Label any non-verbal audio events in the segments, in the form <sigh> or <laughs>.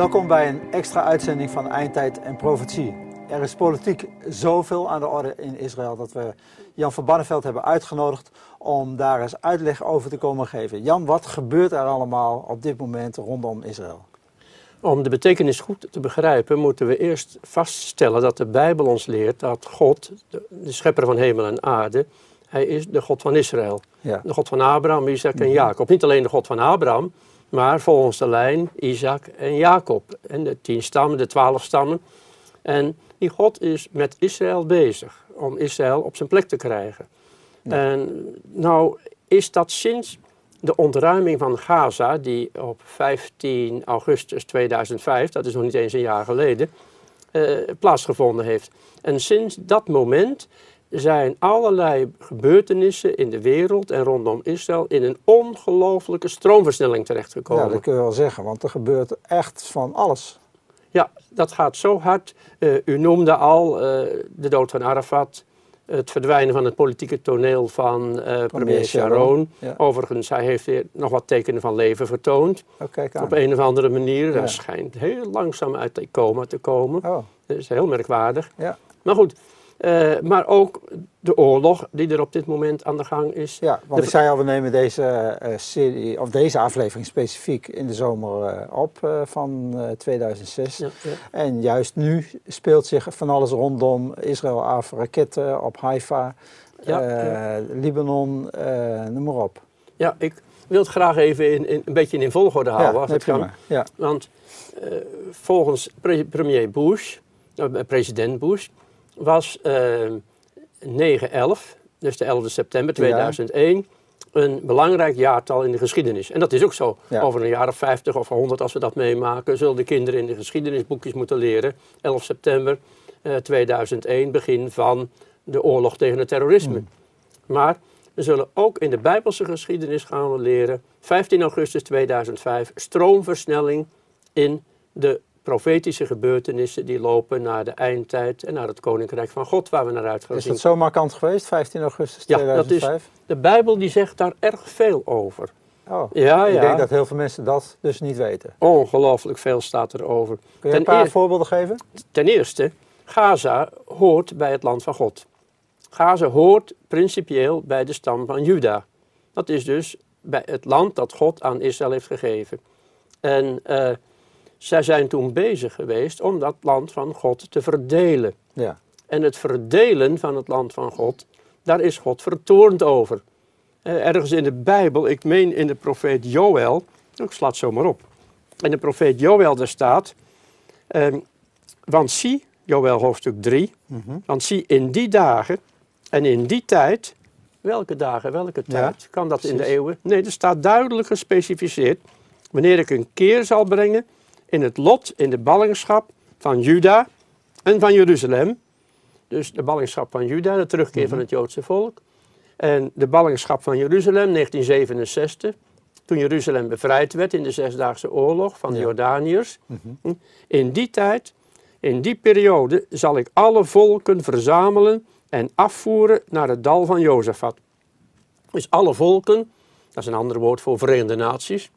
Welkom bij een extra uitzending van Eindtijd en Profetie. Er is politiek zoveel aan de orde in Israël dat we Jan van Barneveld hebben uitgenodigd om daar eens uitleg over te komen geven. Jan, wat gebeurt er allemaal op dit moment rondom Israël? Om de betekenis goed te begrijpen, moeten we eerst vaststellen dat de Bijbel ons leert dat God, de, schepper van hemel en aarde, hij is de God van Israël. Ja. De God van Abraham, Isaac en Jacob. Niet alleen de God van Abraham, maar volgens de lijn Isaac en Jacob. En de tien stammen, de twaalf stammen. En die God is met Israël bezig om Israël op zijn plek te krijgen. En nou is dat sinds de ontruiming van Gaza, die op 15 augustus 2005, dat is nog niet eens een jaar geleden, eh, plaatsgevonden heeft. En sinds dat moment zijn allerlei gebeurtenissen in de wereld en rondom Israël in een ongelooflijke stroomversnelling terechtgekomen. Ja, dat kun je wel zeggen, want er gebeurt echt van alles. Ja, dat gaat zo hard. Uh, u noemde al uh, de dood van Arafat, het verdwijnen van het politieke toneel van uh, premier Sharon. Ja. Overigens, hij heeft weer nog wat tekenen van leven vertoond. Oh, op een of andere manier. Ja. Hij schijnt heel langzaam uit de coma te komen. Oh. Dat is heel merkwaardig. Ja. Maar goed, uh, maar ook de oorlog die er op dit moment aan de gang is. Ja, want de... ik zei al, we nemen deze, uh, serie, of deze aflevering specifiek in de zomer uh, op van 2006. Ja, ja. En juist nu speelt zich van alles rondom Israël af, raketten op Haifa, Libanon, noem maar op. Ja, ik wil het graag even in, in, een beetje in volgorde houden. als het kan. Ja. Want volgens pre premier Bush, president Bush was uh, 9-11, dus de 11 september 2001, een belangrijk jaartal in de geschiedenis. En dat is ook zo. Ja. Over een jaar of 50 of 100 als we dat meemaken, zullen de kinderen in de geschiedenisboekjes moeten leren. 11 september uh, 2001, begin van de oorlog tegen het terrorisme. Hmm. Maar we zullen ook in de Bijbelse geschiedenis gaan we leren, 15 augustus 2005, stroomversnelling in de profetische gebeurtenissen die lopen naar de eindtijd en naar het koninkrijk van God waar we naar uit gaan Is dat zo markant geweest, 15 augustus Ja, 2005? dat is, de Bijbel die zegt daar erg veel over. Oh, Ja, ik ja. denk dat heel veel mensen dat dus niet weten. Ongelooflijk veel staat erover. Kun je een paar eer- voorbeelden geven? ten eerste, Gaza hoort bij het land van God. Gaza hoort principieel bij de stam van Juda. Dat is dus bij het land dat God aan Israël heeft gegeven. En eh, zij zijn toen bezig geweest om dat land van God te verdelen. Ja. En het verdelen van het land van God, daar is God vertoornd over. Eh, ergens in de Bijbel, ik meen in de profeet Joël, ik sla het zomaar op. In de profeet Joël daar staat, ehm, want zie, Joël hoofdstuk 3, Mhm. want zie in die dagen en in die tijd, welke dagen, welke Ja, tijd, kan dat in de eeuwen? Nee, er staat duidelijk gespecificeerd, wanneer ik een keer zal brengen in het lot, in de ballingschap van Juda en van Jeruzalem. Dus de ballingschap van Juda, de terugkeer van het Joodse volk. En de ballingschap van Jeruzalem, 1967, toen Jeruzalem bevrijd werd in de Zesdaagse Oorlog van de Ja. Jordaniërs. Mhm. In die tijd, in die periode, zal ik alle volken verzamelen en afvoeren naar het dal van Jozefat. Dus alle volken, dat is een ander woord voor Verenigde Naties,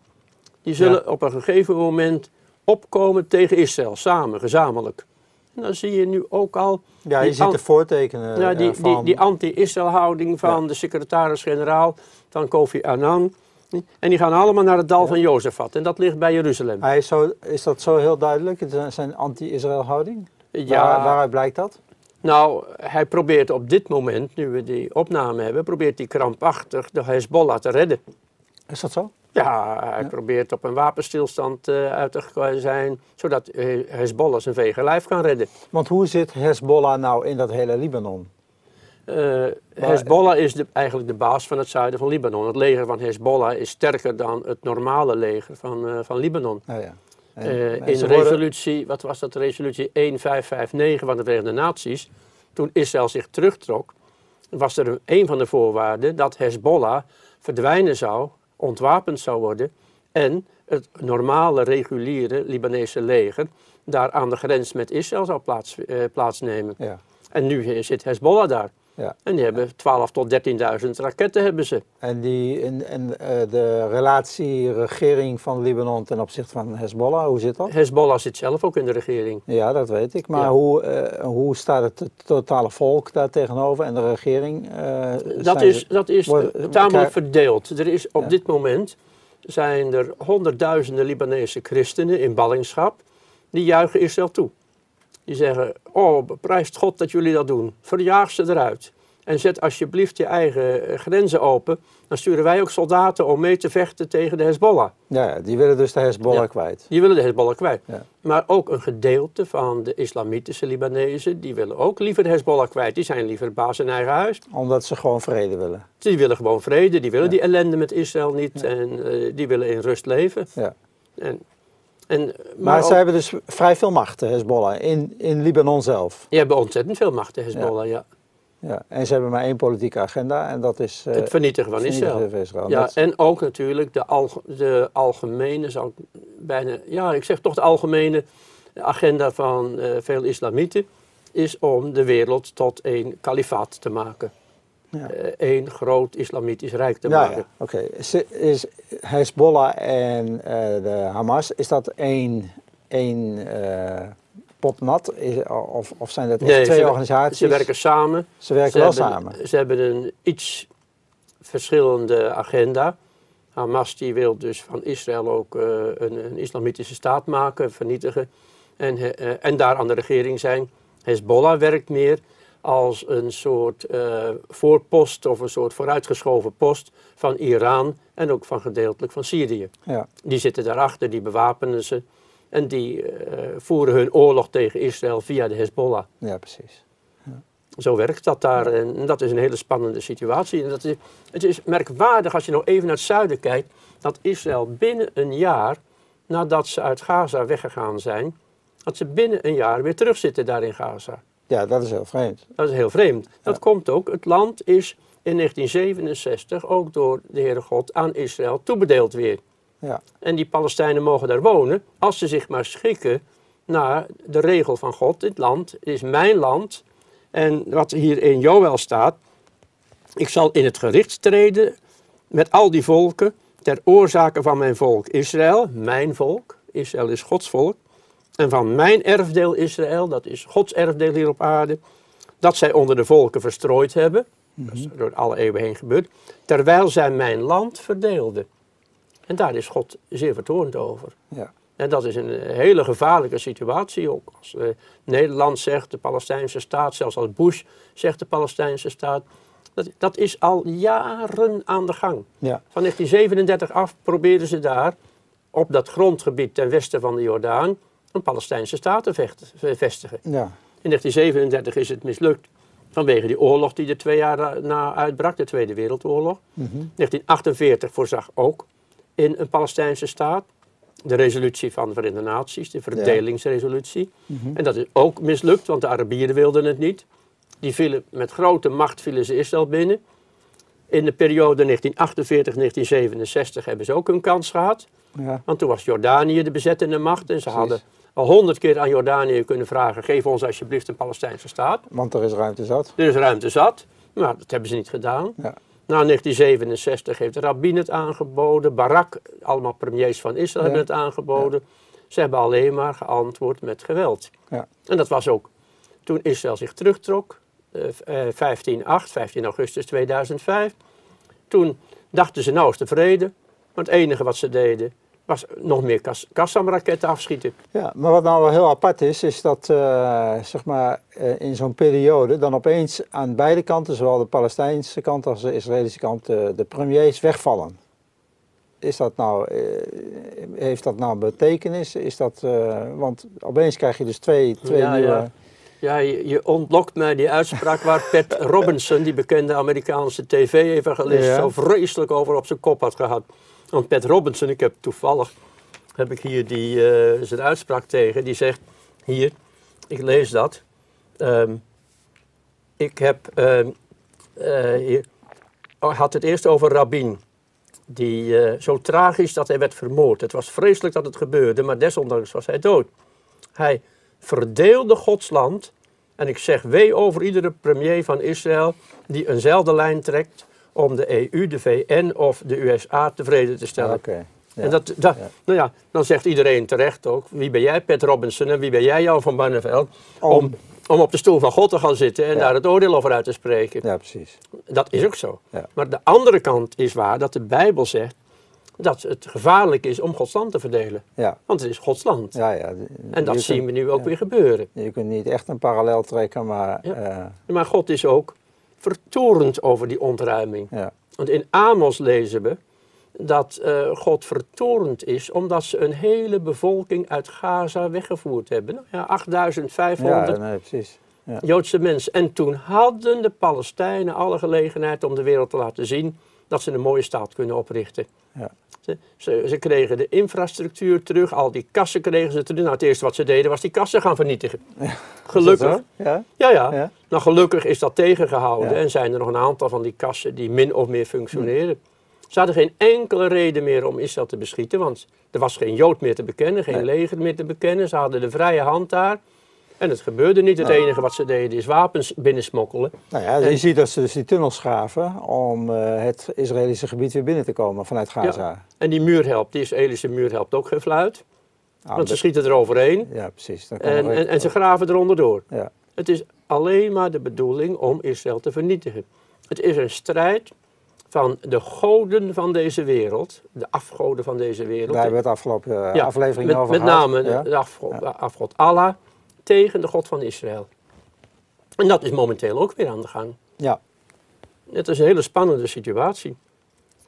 die zullen op een gegeven moment opkomen tegen Israël, samen, gezamenlijk. En dan zie je nu ook al Ja, je die ziet de voortekenen ja, die, ervan. die, die anti-Israël houding van de secretaris-generaal van Kofi Annan. En die gaan allemaal naar het dal van Jozefat. En dat ligt bij Jeruzalem. Hij is, zo, is dat zo heel duidelijk, zijn anti-Israël houding? Ja, Waar, waaruit blijkt dat? nou, hij probeert op dit moment, nu we die opname hebben, probeert hij krampachtig de Hezbollah te redden. Is dat zo? Ja, hij probeert op een wapenstilstand eh, uit te zijn, zodat eh, Hezbollah zijn vege lijf kan redden. Want hoe zit Hezbollah nou in dat hele Libanon? Eh Hezbollah is de, eigenlijk de baas van het zuiden van Libanon. Het leger van Hezbollah is sterker dan het normale leger van, van Libanon. Nou ja. En- in worden- resolutie, wat was dat, resolutie 1559 van de Verenigde Naties, toen Israël zich terugtrok, was er een van de voorwaarden dat Hezbollah verdwijnen zou, ontwapend zou worden en het normale, reguliere Libanese leger daar aan de grens met Israël zou plaats, eh, plaatsnemen. Ja. En nu zit Hezbollah daar. Ja. En die hebben 12 tot 13.000 raketten hebben ze. En, die, en, en eh, de relatie regering van Libanon ten opzichte van Hezbollah, hoe zit dat? Hezbollah zit zelf ook in de regering. Ja, dat weet ik. Maar Ja. hoe, eh, hoe staat het totale volk daar tegenover en de regering? eh, Dat is, ze- dat is tamelijk verdeeld. Er is op Ja. dit moment zijn er honderdduizenden Libanese christenen in ballingschap die juichen Israël toe. Die zeggen, oh, prijst God dat jullie dat doen. Verjaag ze eruit. En zet alsjeblieft je eigen eh, grenzen open. Dan sturen wij ook soldaten om mee te vechten tegen de Hezbollah. Ja, die willen dus de Hezbollah Ja. kwijt. Die willen de Hezbollah kwijt. Ja. Maar ook een gedeelte van de islamitische Libanezen, die willen ook liever de Hezbollah kwijt. Die zijn liever baas in eigen huis. Omdat ze gewoon vrede willen. Die willen gewoon vrede, die willen Ja. die ellende met Israël niet en eh, die willen in rust leven. Ja. En, en, maar Maar ook- ze hebben dus vrij veel macht, de Hezbollah, in, in Libanon zelf. die hebben ontzettend veel macht, de Hezbollah. Ja. Ja. En ze hebben maar één politieke agenda en dat is eh, Het vernietigen van vernietigen Israël. Ja, Dat- en ook natuurlijk de, de algemene, zou ik bijna, ja, ik zeg toch de algemene agenda van eh, veel islamieten, is om de wereld tot één kalifaat te maken. Eh, één groot islamitisch rijk te maken. oké. Is, is Hezbollah en eh, de Hamas, is dat één, één eh, pot nat? Is, of, of zijn dat Nee, twee ze- organisaties? Ze werken samen. Ze werken Ze wel hebben, samen. Ze hebben een iets verschillende agenda. Hamas die wil dus van Israël ook een, een islamitische staat maken, vernietigen en, en daar aan de regering zijn. Hezbollah werkt meer als een soort eh, voorpost of een soort vooruitgeschoven post van Iran en ook van gedeeltelijk van Syrië. Ja. Die zitten daarachter, die bewapenen ze en die eh, voeren hun oorlog tegen Israël via de Hezbollah. ja, precies. Zo werkt dat daar en dat is een hele spannende situatie. En dat is, het is merkwaardig als je nou even naar het zuiden kijkt, dat Israël binnen een jaar nadat ze uit Gaza weggegaan zijn, dat ze binnen een jaar weer terugzitten daar in Gaza. Ja, dat is heel vreemd. Dat is heel vreemd. Dat Ja. komt ook, het land is in 1967 ook door de Heere God aan Israël toebedeeld weer. Ja. En die Palestijnen mogen daar wonen als ze zich maar schikken naar de regel van God. Dit land is mijn land. En wat hier in Joël staat. Ik zal in het gericht treden met al die volken ter oorzake van mijn volk Israël, mijn volk. Israël is Gods volk. En van mijn erfdeel Israël, dat is Gods erfdeel hier op aarde, dat zij onder de volken verstrooid hebben. Dat is door alle eeuwen heen gebeurd. Terwijl zij mijn land verdeelden. En daar is God zeer vertoornd over. Ja. En dat is een hele gevaarlijke situatie ook. Als eh, Nederland zegt de Palestijnse staat, zelfs als Bush zegt de Palestijnse staat. Dat, dat is al jaren aan de gang. Ja. Van 1937 af probeerden ze daar op dat grondgebied ten westen van de Jordaan een Palestijnse staat te vestigen. Ja. In 1937 is het mislukt vanwege die oorlog die er twee jaar na- uitbrak, de Tweede Wereldoorlog. Mhm. 1948 voorzag ook in een Palestijnse staat. De resolutie van de Verenigde Naties, de verdelingsresolutie. Mhm. En dat is ook mislukt, want de Arabieren wilden het niet. Die vielen, met grote macht vielen ze Israël binnen. In de periode 1948-1967 hebben ze ook hun kans gehad. Ja. Want toen was Jordanië de bezettende macht. En ze hadden honderd keer aan Jordanië kunnen vragen: geef ons alsjeblieft een Palestijnse staat. Want er is ruimte zat. Er is ruimte zat. Maar dat hebben ze niet gedaan. Ja. Na 1967 heeft Rabin het aangeboden. Barak, allemaal premiers van Israël, Ja. hebben het aangeboden. Ze hebben alleen maar geantwoord met geweld. Ja. En dat was ook toen Israël zich terugtrok. eh, eh, 15-8, 15 augustus 2005. Toen dachten ze nou is de vrede. Maar het enige wat ze deden was nog meer Kas- Qassam-raketten afschieten. Ja, maar wat nou wel heel apart is, is dat eh, zeg maar, eh, in zo'n periode dan opeens aan beide kanten, zowel de Palestijnse kant als de Israëlische kant, eh, de premiers wegvallen. Is dat nou, heeft dat nou betekenis? Is dat, want opeens krijg je dus twee, twee Ja, nieuwe... ja. Ja, je, je ontlokt mij die uitspraak waar <laughs> Pat Robinson, die bekende Amerikaanse tv-evangelist, Ja. zo vreselijk over op zijn kop had gehad. Want Pat Robinson, ik heb toevallig, heb ik hier die, eh, zijn uitspraak tegen, die zegt, hier, ik lees dat. Ehm, ik heb, ehm, eh, oh, had het eerst over Rabin. Die eh, zo tragisch dat hij werd vermoord. Het was vreselijk dat het gebeurde, maar desondanks was hij dood. Hij verdeelde Gods land En ik zeg wee over iedere premier van Israël die eenzelfde lijn trekt om de EU, de VN of de USA tevreden te stellen. Oké. Ja. En dat, dat, Nou ja, dan zegt iedereen terecht ook, wie ben jij Pat Robinson en wie ben jij Jan van Barneveld om, Om- om op de stoel van God te gaan zitten en Ja. daar het oordeel over uit te spreken. ja, precies. Dat is ook zo. Maar de andere kant is waar dat de Bijbel zegt dat het gevaarlijk is om Gods land te verdelen. Ja, Want het is Gods land. ja, ja. En dat zien kunt- we nu ook weer gebeuren. Je kunt niet echt een parallel trekken, maar ja. Maar God is ook vertorend over die ontruiming. ja. Want in Amos lezen we dat eh, God vertorend is omdat ze een hele bevolking uit Gaza weggevoerd hebben. Nou ja, 8500 ja nee. Ja. Joodse mensen. En toen hadden de Palestijnen alle gelegenheid om de wereld te laten zien dat ze een mooie staat kunnen oprichten. Ja. Ze, ze, ze kregen de infrastructuur terug, al die kassen kregen ze terug. Nou, het eerste wat ze deden was die kassen gaan vernietigen. <laughs> Gelukkig. Ja? Ja, ja. Ja. Nou, gelukkig is dat tegengehouden en zijn er nog een aantal van die kassen die min of meer functioneren. Ze hadden geen enkele reden meer om Israël te beschieten, want er was geen Jood meer te bekennen, geen leger meer te bekennen. Ze hadden de vrije hand daar. En het gebeurde niet. Het enige wat ze deden is wapens binnensmokkelen. Nou ja, je ziet dat ze dus die tunnels graven om eh, het Israëlische gebied weer binnen te komen vanuit Gaza. En die muur helpt, die Israëlische muur helpt ook geen fluit. Ah, Want ze schieten er overheen ja, precies. Dan en, en, en ze graven eronder door. ja. Het is alleen maar de bedoeling om Israël te vernietigen. Het is een strijd van de goden van deze wereld, de afgoden van deze wereld. Daar hebben we het afgelopen eh, Ja, aflevering met, over met gehad. name Ja. de afgod, de afgod Allah tegen de God van Israël. En dat is momenteel ook weer aan de gang. Ja. Het is een hele spannende situatie.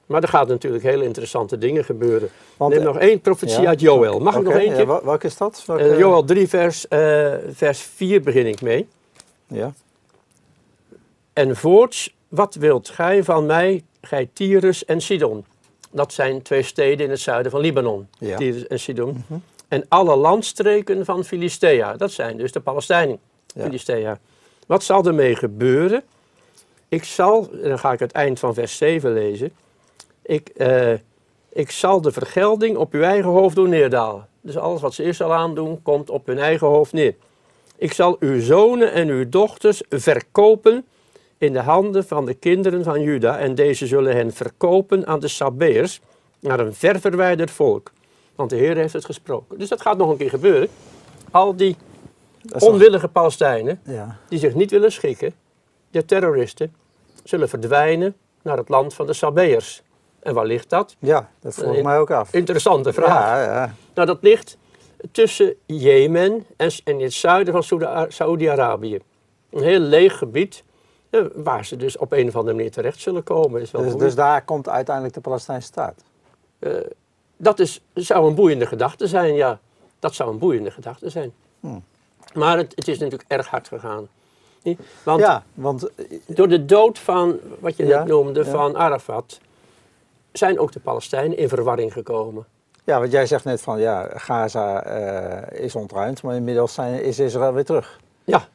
Maar er gaan natuurlijk hele interessante dingen gebeuren. Want, Neem eh, nog één profetie ja. uit Joël. Mag ik nog eentje? ja, wel- welke is dat? Welke- Eh, Joël 3, vers, eh, vers 4 begin ik mee. Ja. En voorts, wat wilt gij van mij, gij Tyrus en Sidon? Dat zijn twee steden in het zuiden van Libanon, Ja. Tyrus en Sidon. En alle landstreken van Filistea, dat zijn dus de Palestijnen, Ja. Filistea. Wat zal ermee gebeuren? Ik zal, en dan ga ik het eind van vers 7 lezen. Ik, eh, ik zal de vergelding op uw eigen hoofd doen neerdalen. Dus alles wat ze eerst zal aandoen, komt op hun eigen hoofd neer. Ik zal uw zonen en uw dochters verkopen in de handen van de kinderen van Juda. En deze zullen hen verkopen aan de Sabeërs, naar een ver verwijderd volk. Want de Heer heeft het gesproken. Dus dat gaat nog een keer gebeuren. Al die onwillige Palestijnen, ja. die zich niet willen schikken, de terroristen, zullen verdwijnen naar het land van de Sabeërs. En waar ligt dat? ja, dat vroeg ik In- mij ook af. Interessante vraag. Ja, ja. Nou, dat ligt tussen Jemen en, in het zuiden van Saoedi- Saoedi-Arabië. Een heel leeg gebied, eh, waar ze dus op een of andere manier terecht zullen komen. Is wel Dus, dus daar komt uiteindelijk de Palestijnse staat. Dat is, zou een boeiende gedachte zijn, ja. Dat zou een boeiende gedachte zijn. Hmm. Maar het, het is natuurlijk erg hard gegaan. Want Ja, want eh, door de dood van, wat je Ja, net noemde, ja. van Arafat, zijn ook de Palestijnen in verwarring gekomen. Ja, want jij zegt net van ja, Gaza eh, is ontruimd, maar inmiddels zijn, is Israël weer terug. Ja,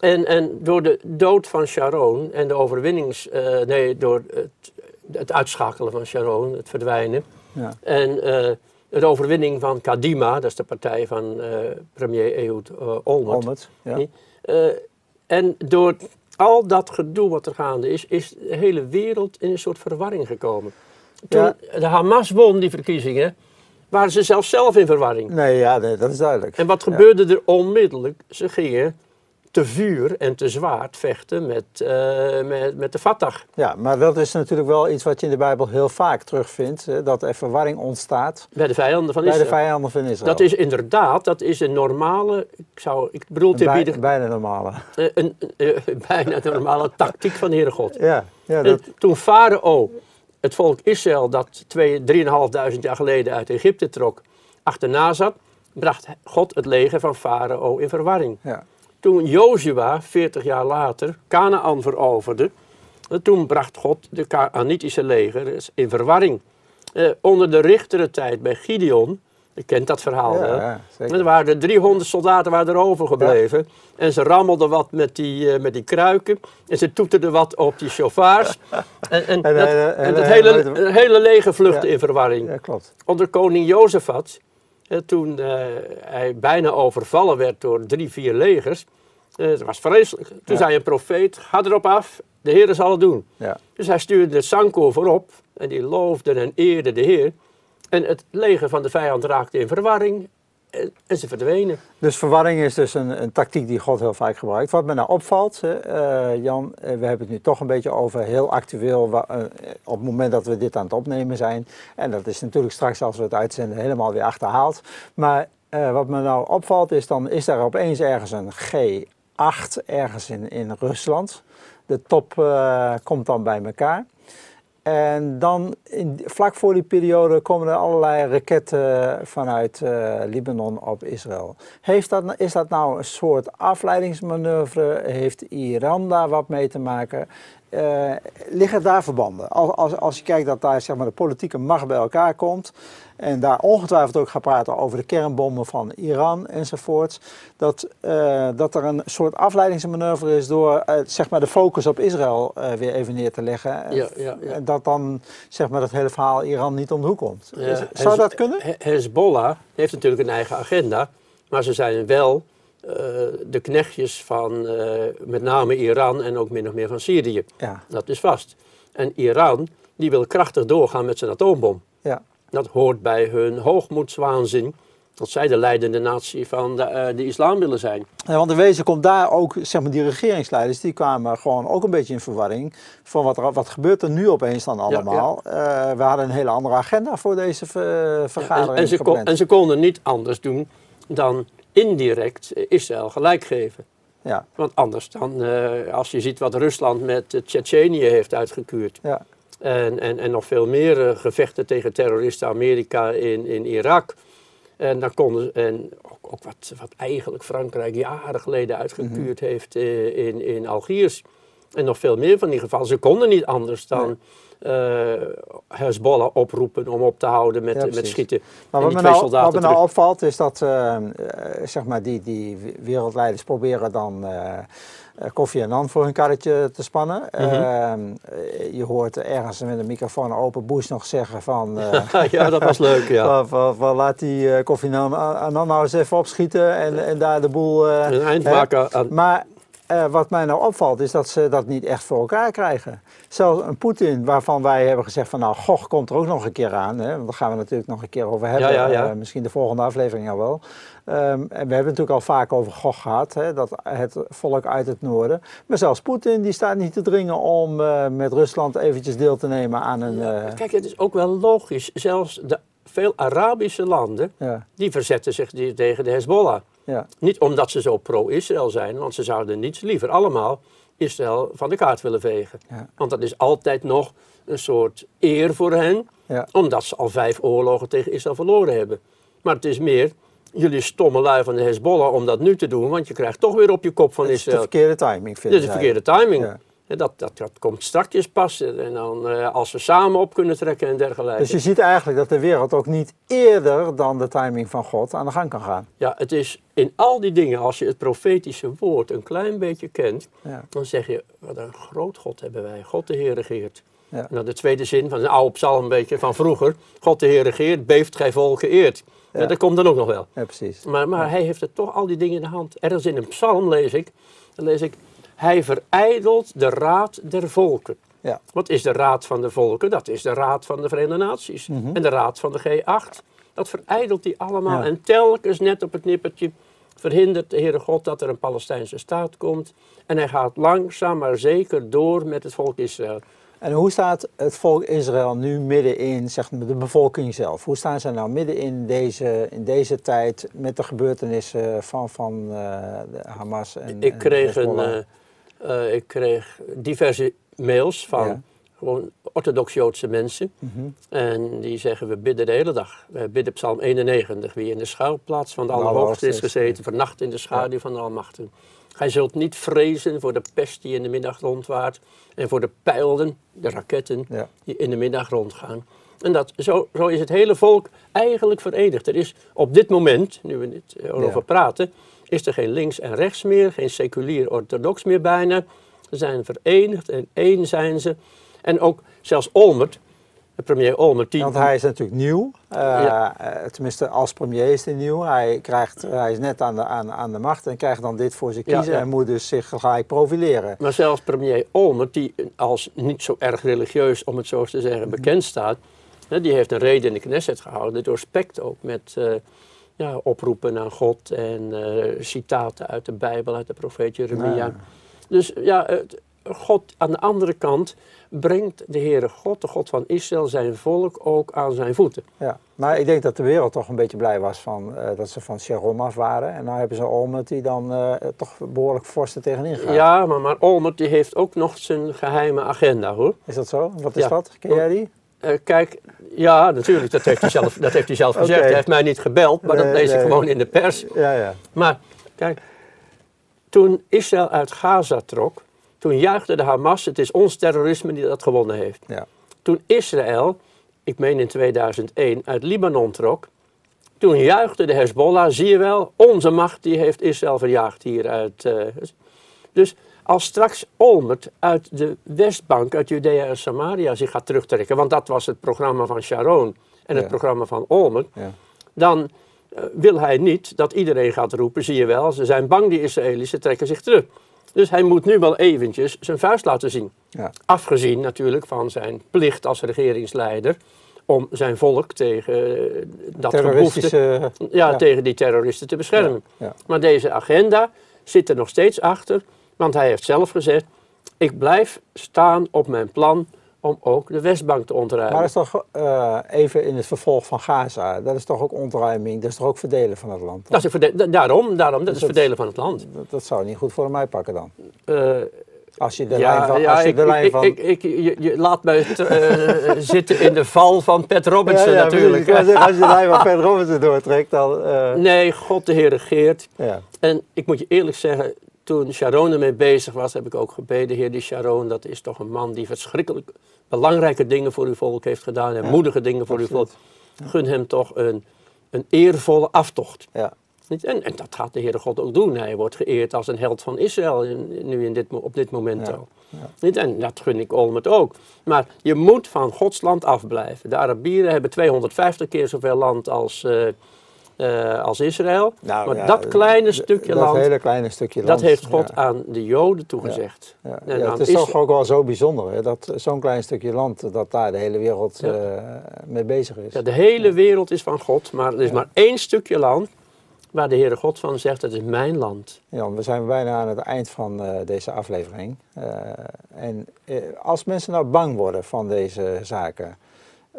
en, en door de dood van Sharon en de overwinnings... eh, nee, door het, het uitschakelen van Sharon, het verdwijnen... Ja. en eh, de overwinning van Kadima, dat is de partij van eh, premier Ehud eh, Olmert. Olmert, ja. Eh, en door al dat gedoe wat er gaande is, is de hele wereld in een soort verwarring gekomen. Toen Ja. de Hamas won die verkiezingen, waren ze zelfs zelf in verwarring. Nee, ja, nee, dat is duidelijk. En wat Ja. gebeurde er onmiddellijk? Ze gingen te vuur en te zwaard vechten met, eh, met, met de Fatah. Ja, maar dat is natuurlijk wel iets wat je in de Bijbel heel vaak terugvindt, hè, dat er verwarring ontstaat Bij de vijanden van bij de Israël. vijanden van Israël. Dat is inderdaad, dat is een normale, ik, zou, ik bedoel te Bij- bieden, bijna normale. eh, een, eh, <laughs> bijna normale tactiek van de Heere God. Ja, ja, dat, Toen Farao het volk Israël, dat 3.500 jaar geleden uit Egypte trok, achterna zat, bracht God het leger van Farao in verwarring. ja. Toen Jozua, 40 jaar later, Canaan veroverde, toen bracht God de Canaanitische leger in verwarring. Eh, onder de richtere tijd bij Gideon, je kent dat verhaal Ja, wel, ja, er waren er 300 soldaten waren er overgebleven. En ze rammelden wat met die, eh, met die kruiken. En ze toeterden wat op die chauffeurs. <laughs> En, en, En, dat, eh, en eh, hele, het hele leger vluchtte Ja. in verwarring ja, klopt. onder koning Jozefat, toen eh, hij bijna overvallen werd door drie, vier legers, Eh, Het was vreselijk. Toen Ja. zei een profeet, ga erop af, de Heer zal het doen. Ja. Dus hij stuurde de Sanko voorop en die loofde en eerde de Heer. En het leger van de vijand raakte in verwarring en, ze verdwenen. Dus verwarring is dus een, een tactiek die God heel vaak gebruikt. Wat me nou opvalt, eh, Jan, eh, we hebben het nu toch een beetje over heel actueel eh, op het moment dat we dit aan het opnemen zijn. En dat is natuurlijk straks als we het uitzenden helemaal weer achterhaald. Maar wat me nou opvalt is dan is daar opeens ergens een G8 ergens in, in Rusland. De top komt dan bij elkaar. En dan, in, vlak voor die periode, komen er allerlei raketten vanuit eh, Libanon op Israël. Heeft dat, is dat nou een soort afleidingsmanoeuvre? Heeft Iran daar wat mee te maken? Eh, liggen daar verbanden? Als, als, als je kijkt dat daar zeg maar, de politieke macht bij elkaar komt... en daar ongetwijfeld ook gaat praten over de kernbommen van Iran enzovoorts... dat, eh, dat er een soort afleidingsmanoeuvre is door eh, zeg maar, de focus op Israël weer even neer te leggen... Ja, ja, dat dan zeg maar, dat hele verhaal Iran niet om de hoek komt. Is- zou dat kunnen? He- Hezbollah heeft natuurlijk een eigen agenda, maar ze zijn wel eh, de knechtjes van eh, met name Iran en ook min of meer van Syrië. Ja, Dat is vast. En Iran die wil krachtig doorgaan met zijn atoombom. ja, Dat hoort bij hun hoogmoedswaanzin dat zij de leidende natie van de, eh, de islam willen zijn. Ja, want in wezen komt daar ook, zeg maar, die regeringsleiders, die kwamen gewoon ook een beetje in verwarring. Van wat, er, wat gebeurt er nu opeens dan allemaal? We hadden een hele andere agenda voor deze ver- vergadering en, ze kon- gepland. en ze konden niet anders doen dan indirect Israël gelijk geven. Ja, Want anders dan, eh, als je ziet wat Rusland met uh, Tsjetsjenië heeft uitgekuurd. ja, En, en, en nog veel meer eh, gevechten tegen terroristen Amerika in, in Irak. En, dan konden, en ook, ook wat, wat eigenlijk Frankrijk jaren geleden uitgekuurd heeft eh, in, in Algiers. En nog veel meer van die gevallen. Ze konden niet anders dan eh, Hezbollah oproepen om op te houden met, Ja, met schieten. Maar en wat me, nou, wat me nou opvalt is dat eh, eh, zeg maar die, die wereldleiders proberen dan eh eh, Kofi Annan voor hun karretje te spannen. Mhm. Eh, eh, je hoort ergens met een microfoon open Bush nog zeggen van... <laughs> eh, ja, dat was leuk, ja. <laughs> Van, van, van laat die eh Kofi Annan Annan nou eens even opschieten en, en daar de boel... eh, Een eind maken aan, Maar eh, wat mij nou opvalt is dat ze dat niet echt voor elkaar krijgen. Zelfs een Poetin waarvan wij hebben gezegd van nou, Gog komt er ook nog een keer aan. Hè, want daar gaan we natuurlijk nog een keer over hebben. Ja, ja, ja. Eh, misschien de volgende aflevering al wel. Ehm, en we hebben het natuurlijk al vaak over Gog gehad, hè, dat het volk uit het noorden. Maar zelfs Poetin die staat niet te dringen om eh, met Rusland eventjes deel te nemen aan een... Kijk, het is ook wel logisch. Zelfs de veel Arabische landen, die verzetten zich tegen de Hezbollah. Ja, Niet omdat ze zo pro-Israël zijn, want ze zouden niets liever allemaal Israël van de kaart willen vegen. Ja. Want dat is altijd nog een soort eer voor hen, ja. omdat ze al vijf oorlogen tegen Israël verloren hebben. Maar het is meer, jullie stomme lui van de Hezbollah om dat nu te doen, want je krijgt toch weer op je kop van Het is de Israël. verkeerde timing, Dit vinden is de verkeerde timing. Dat, dat, dat komt strakjes pas. En dan eh, als we samen op kunnen trekken en dergelijke. Dus je ziet eigenlijk dat de wereld ook niet eerder dan de timing van God aan de gang kan gaan. Ja, het is in al die dingen, als je het profetische woord een klein beetje kent, Ja. dan zeg je, wat een groot God hebben wij. God de Heer regeert. Ja. Dan de tweede zin van een oude psalm een beetje van vroeger. God de Heer regeert, beeft gij volk geëerd. Ja. Dat komt dan ook nog wel. Ja, precies. Maar, maar hij heeft er toch al die dingen in de hand. Ergens in een psalm lees ik, dan lees ik, hij verijdelt de raad der volken. Ja. Wat is de raad van de volken? Dat is de raad van de Verenigde Naties. Mhm. En de raad van de G8. Dat verijdelt hij allemaal. Ja. En telkens net op het nippertje verhindert de Heere God dat er een Palestijnse staat komt. En hij gaat langzaam maar zeker door met het volk Israël. En hoe staat het volk Israël nu midden in zeg maar, de bevolking zelf? Hoe staan ze nou midden in deze, in deze tijd met de gebeurtenissen van, van eh, de Hamas en Ik en kreeg, een, Eh, ik kreeg diverse mails van Ja. gewoon orthodox-Joodse mensen. Mhm. En die zeggen, we bidden de hele dag. We bidden psalm 91. Wie in de schuilplaats van de Allerhoogste is gezeten, vernacht in de schaduw van de Almachtige. Gij zult niet vrezen voor de pest die in de middag rondwaart. En voor de pijlen, de raketten, Ja. die in de middag rondgaan. En dat, zo, zo is het hele volk eigenlijk verenigd. Er is op dit moment, nu we dit eh, erover Ja. praten, is er geen links en rechts meer, geen seculier orthodox meer bijna. Ze zijn verenigd en één zijn ze. En ook zelfs Olmert, premier Olmert. Die... Want hij is natuurlijk nieuw. Uh, ja. tenminste, als premier is hij nieuw. Hij, krijgt, hij is net aan de, aan, aan de macht en krijgt dan dit voor zich kiezen en moet dus zich gelijk profileren. Maar zelfs premier Olmert, die als niet zo erg religieus, om het zo te zeggen, bekend staat, die heeft een reden in de Knesset gehouden, doorspekt ook met uh, ja, oproepen aan God en citaten uit de Bijbel, uit de profeet Jeremia. Dus ja, God aan de andere kant brengt de Heere God, de God van Israël, zijn volk ook aan zijn voeten. Ja, maar ik denk dat de wereld toch een beetje blij was van, uh, dat ze van Sharon af waren. En nu hebben ze Olmert die dan uh, toch behoorlijk fors er tegenin gaat. Ja, maar, maar Olmert die heeft ook nog zijn geheime agenda hoor. Is dat zo? Wat is dat? Ken jij die? Uh, kijk, ja, natuurlijk, dat heeft hij zelf, dat heeft hij zelf <laughs> gezegd. Hij heeft mij niet gebeld, maar nee, dat lees nee. ik gewoon in de pers. Ja, ja. Maar kijk, toen Israël uit Gaza trok, toen juichte de Hamas, het is ons terrorisme die dat gewonnen heeft. Ja. Toen Israël, ik meen in 2001, uit Libanon trok, toen juichte de Hezbollah, zie je wel, onze macht die heeft Israël verjaagd hieruit. Uh, dus als straks Olmert uit de Westbank, uit Judea en Samaria zich gaat terugtrekken, want dat was het programma van Sharon en het Ja. programma van Olmert, Ja. dan eh, wil hij niet dat iedereen gaat roepen, zie je wel, ze zijn bang die Israëli's, ze trekken zich terug. Dus hij moet nu wel eventjes zijn vuist laten zien. Ja. Afgezien natuurlijk van zijn plicht als regeringsleider om zijn volk tegen eh, dat Terroristische... ja, ja. tegen die terroristen te beschermen. Ja. Maar deze agenda zit er nog steeds achter, want hij heeft zelf gezegd, ik blijf staan op mijn plan om ook de Westbank te ontruimen. Maar dat is toch eh, even in het vervolg van Gaza, dat is toch ook ontruiming, dat is toch ook verdelen van het land? dat is daarom, daarom, dat is dat- verdelen van het land. Dat, dat zou niet goed voor mij pakken dan. Eh, Als je de ja, lijn van... ja, als je ik, de lijn van ik, ik- je, je laat mij eh, <laughs> zitten in de val van Pat Robinson Ja, natuurlijk. precies. Als je de lijn van <laughs> Pat Robinson doortrekt, dan... Nee, God de Heer regeert. ja. En ik moet je eerlijk zeggen, toen Sharon ermee bezig was, heb ik ook gebeden. Heer, die Sharon, dat is toch een man die verschrikkelijk belangrijke dingen voor uw volk heeft gedaan. En Ja, moedige dingen voor uw volk. Gun hem toch een, een eervolle aftocht. Ja. En, en dat gaat de Heere God ook doen. Hij wordt geëerd als een held van Israël in, nu in dit, op dit moment Ja, al. Niet? En dat gun ik Olmert ook. Maar je moet van Gods land afblijven. De Arabieren hebben 250 keer zoveel land als, eh, eh, als Israël. Nou, maar ja, dat kleine stukje dat land, hele kleine stukje dat land. heeft God ja. aan de Joden toegezegd. Ja, En ja, het is toch ook wel zo bijzonder hè, dat zo'n klein stukje land, dat daar de hele wereld Ja. eh, mee bezig is. Ja, de hele wereld is van God, maar er is Ja. maar één stukje land waar de Heere God van zegt, dat is mijn land. Jan, we zijn bijna aan het eind van eh, deze aflevering. En als mensen nou bang worden van deze zaken,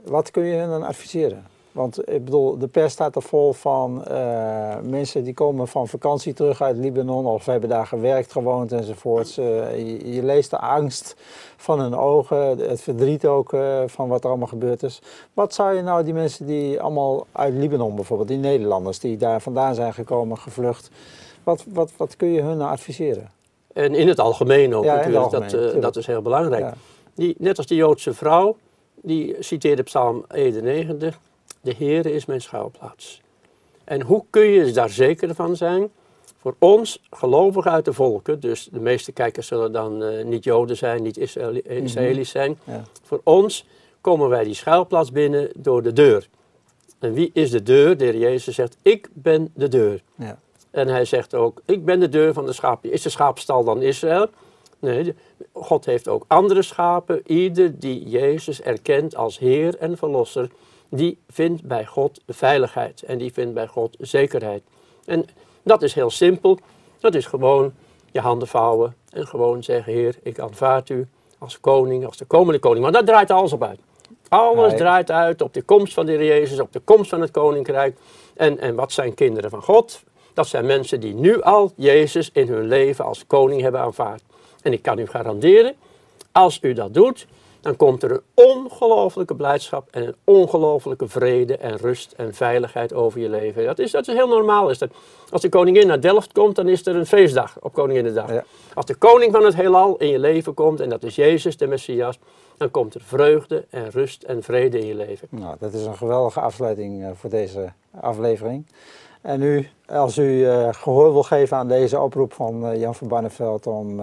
wat kun je hen dan adviseren? Want ik bedoel, de pers staat er vol van eh, mensen die komen van vakantie terug uit Libanon of hebben daar gewerkt, gewoond enzovoorts. Eh, je, je leest de angst van hun ogen, het verdriet ook eh, van wat er allemaal gebeurd is. Wat zou je nou die mensen die allemaal uit Libanon bijvoorbeeld, die Nederlanders die daar vandaan zijn gekomen, gevlucht, wat, wat, wat kun je hun nou adviseren? En in het algemeen ook Ja, natuurlijk, algemeen, dat, dat is heel belangrijk. Ja. Die, net als die Joodse vrouw, die citeerde Psalm 91, de Heere is mijn schuilplaats. En hoe kun je daar zeker van zijn? Voor ons, gelovigen uit de volken, dus de meeste kijkers zullen dan eh, niet Joden zijn, niet Israëli- Mhm. Israëli's zijn. Ja. Voor ons komen wij die schuilplaats binnen door de deur. En wie is de deur? De Heer Jezus zegt, ik ben de deur. Ja. En hij zegt ook, ik ben de deur van de schaap. Is de schaapstal dan Israël? Nee, God heeft ook andere schapen. Ieder die Jezus erkent als Heer en Verlosser, die vindt bij God veiligheid. En die vindt bij God zekerheid. En dat is heel simpel. Dat is gewoon je handen vouwen en gewoon zeggen, Heer, ik aanvaard u als koning, als de komende koning. Want daar draait alles op uit. Alles draait uit op de komst van de Heer Jezus, op de komst van het koninkrijk. En, en wat zijn kinderen van God? Dat zijn mensen die nu al Jezus in hun leven als koning hebben aanvaard. En ik kan u garanderen, als u dat doet, dan komt er een ongelofelijke blijdschap en een ongelofelijke vrede en rust en veiligheid over je leven. Dat is, dat is heel normaal. Is dat. Als de koningin naar Delft komt, dan is er een feestdag op Koninginnedag. Ja. Als de koning van het heelal in je leven komt, en dat is Jezus, de Messias, dan komt er vreugde en rust en vrede in je leven. Nou, dat is een geweldige afsluiting eh, voor deze aflevering. En nu, als u eh, gehoor wil geven aan deze oproep van eh, Jan van Barneveld om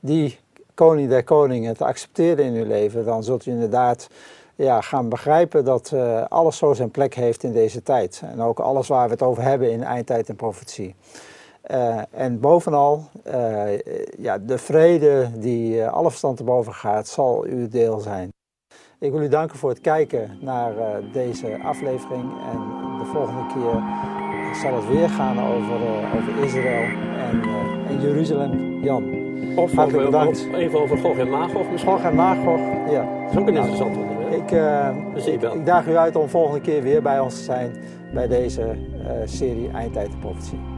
die koning der koningen te accepteren in uw leven, dan zult u inderdaad ja, gaan begrijpen dat uh, alles zo zijn plek heeft in deze tijd. En ook alles waar we het over hebben in eindtijd en profetie. Uh, en bovenal, uh, ja, de vrede die alle verstand te boven gaat, zal uw deel zijn. Ik wil u danken voor het kijken naar deze aflevering. En de volgende keer zal het weer gaan over, over Israël en, en Jeruzalem. Jan. Of Hartelijk bedankt. even over Gog en Magog misschien. Gog en Magog, ja. Dat is ook een interessant onderwerp. Ik, uh, ik, ik daag u uit om volgende keer weer bij ons te zijn bij deze uh, serie Eindtijd de Profetie.